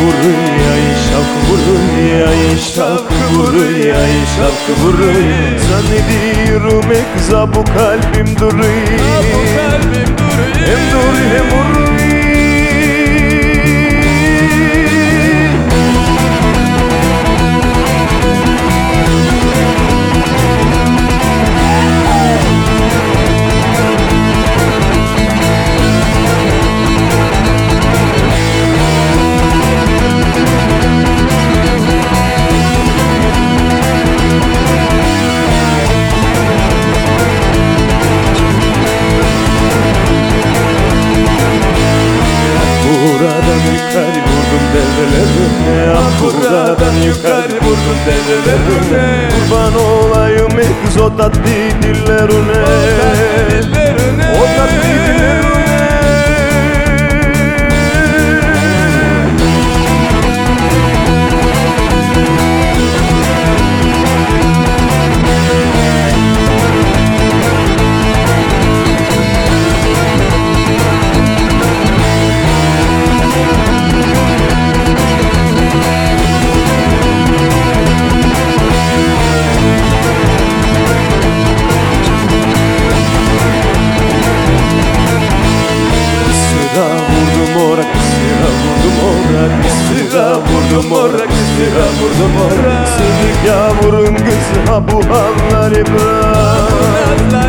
vuruyor şavk vuruyor şavk vuruyor şavk vuruyor Zannediyorum ekza bu kalbim duruyor. Kalbim duruyor. Hem dur devrelerine Ah buradan yukarı vurdum devrelerine Kurban olayım egzotat dillerine. O tatlı sıra vurdum orak Sıdık yavrum kız ha bu halları bırak